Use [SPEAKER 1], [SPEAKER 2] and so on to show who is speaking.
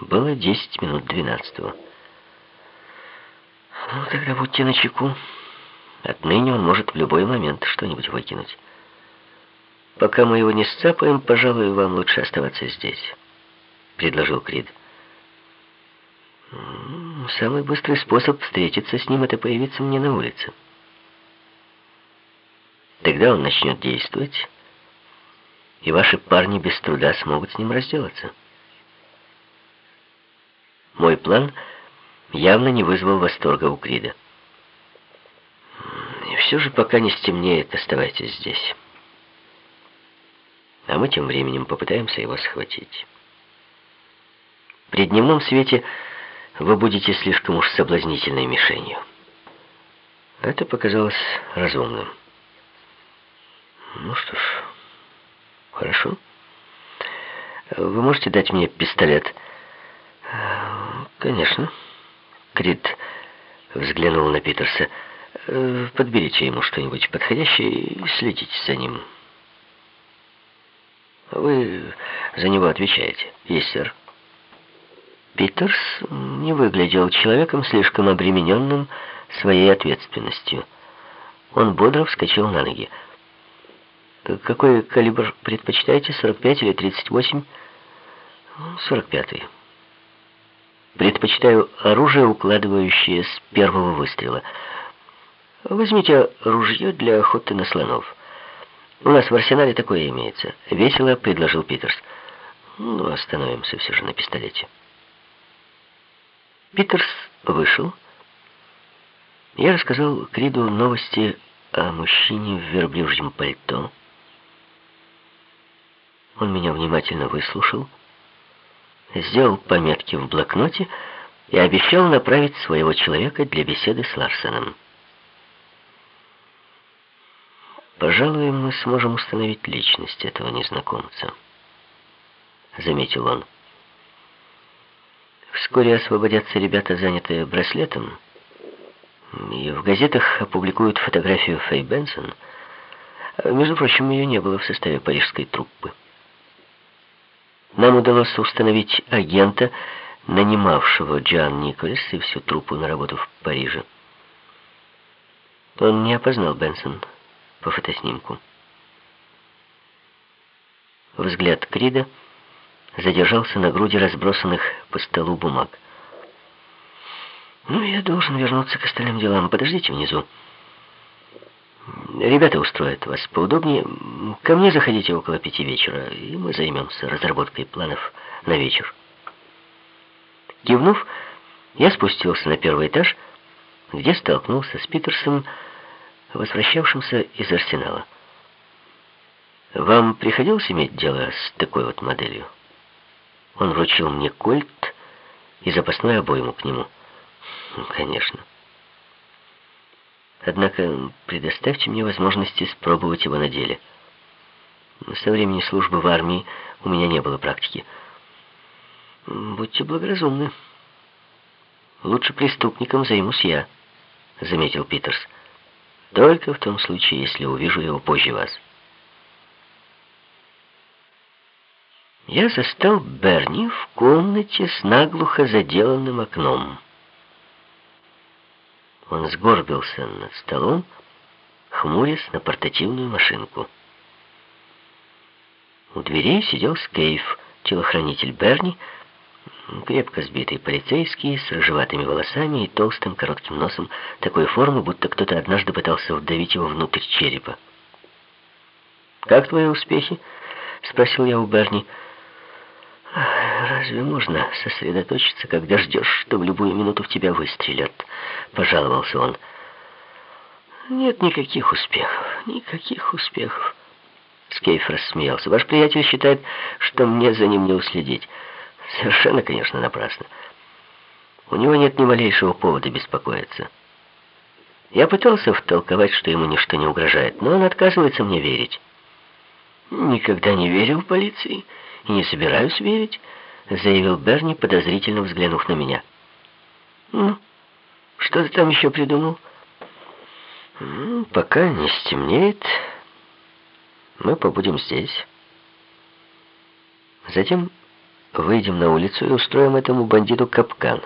[SPEAKER 1] Было десять минут двенадцатого. Ну, тогда будьте начеку. Отныне он может в любой момент что-нибудь выкинуть. Пока мы его не сцапаем, пожалуй, вам лучше оставаться здесь, предложил Крид. Самый быстрый способ встретиться с ним — это появиться мне на улице. Тогда он начнет действовать, и ваши парни без труда смогут с ним разделаться. Мой план явно не вызвал восторга у Крида. И все же, пока не стемнеет, оставайтесь здесь. А мы тем временем попытаемся его схватить. При дневном свете вы будете слишком уж соблазнительной мишенью. Это показалось разумным. Ну что ж, хорошо. Вы можете дать мне пистолет? Конечно. Крид взглянул на Питерса. Подберите ему что-нибудь подходящее и следите за ним. Вы за него отвечаете. Есть, сэр. Питерс не выглядел человеком слишком обремененным своей ответственностью. Он бодро вскочил на ноги. «Какой калибр предпочитаете, 45 или 38?» «45-й». «Предпочитаю оружие, укладывающее с первого выстрела. Возьмите ружье для охоты на слонов. У нас в арсенале такое имеется». Весело предложил Питерс. «Ну, остановимся все же на пистолете». Питерс вышел. Я рассказал Криду новости о мужчине в верблюжьем пальто. Он меня внимательно выслушал, сделал пометки в блокноте и обещал направить своего человека для беседы с Ларсеном. «Пожалуй, мы сможем установить личность этого незнакомца», — заметил он. Вскоре освободятся ребята, занятые браслетом, и в газетах опубликуют фотографию Фэй Бенсон. Между прочим, ее не было в составе парижской труппы. Нам удалось установить агента, нанимавшего Джоан Николес и всю труппу на работу в Париже. Он не опознал Бенсон по фотоснимку. Взгляд Крида задержался на груди разбросанных по столу бумаг. «Ну, я должен вернуться к остальным делам. Подождите внизу. Ребята устроят вас поудобнее. Ко мне заходите около пяти вечера, и мы займемся разработкой планов на вечер». Кивнув, я спустился на первый этаж, где столкнулся с Питерсом, возвращавшимся из арсенала. «Вам приходилось иметь дело с такой вот моделью?» Он вручил мне кольт и запасную обойму к нему. Конечно. Однако предоставьте мне возможность испробовать его на деле. Со времени службы в армии у меня не было практики. Будьте благоразумны. Лучше преступником займусь я, заметил Питерс. Только в том случае, если увижу его позже вас. я застал Берни в комнате с наглухо заделанным окном. Он сгорбился над столом, хмурясь на портативную машинку. У дверей сидел Скейф, телохранитель Берни, крепко сбитый полицейский, с рыжеватыми волосами и толстым коротким носом такой формы, будто кто-то однажды пытался вдавить его внутрь черепа. «Как твои успехи?» — спросил я у Берни. «Разве можно сосредоточиться, когда ждешь, что в любую минуту в тебя выстрелят?» — пожаловался он. «Нет никаких успехов, никаких успехов». Скейф рассмеялся. «Ваш приятель считает, что мне за ним не уследить. Совершенно, конечно, напрасно. У него нет ни малейшего повода беспокоиться. Я пытался втолковать, что ему ничто не угрожает, но он отказывается мне верить». «Никогда не верил в полиции» не собираюсь верить», — заявил Берни, подозрительно взглянув на меня. «Ну, что ты там еще придумал?» «Пока не стемнеет, мы побудем здесь». Затем Выйдем на улицу и устроим этому бандиту капкан.